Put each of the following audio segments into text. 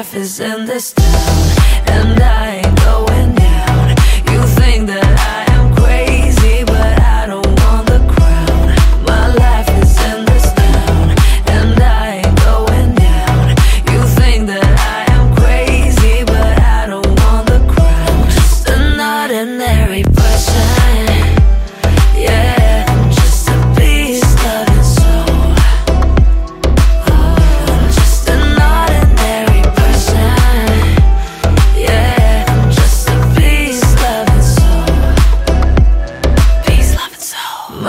is in this town, and I ain't going down. You think that I am crazy, but I don't want the crown. My life is in this town, and I ain't going down. You think that I am crazy, but I don't want the crown. Just an ordinary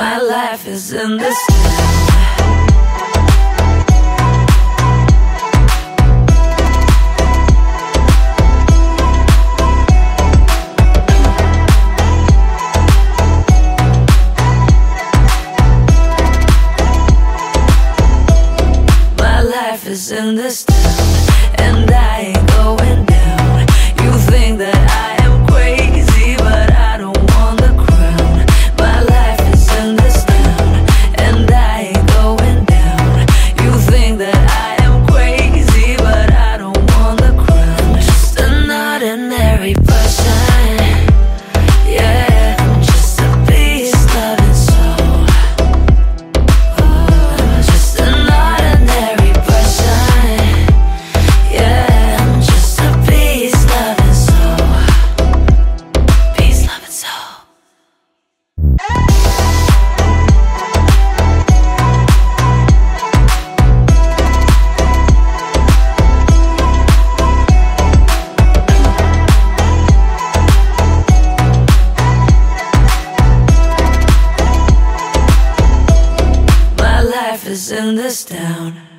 My life is in. My life is in this town, and I ain't going down. You think that life is in this town.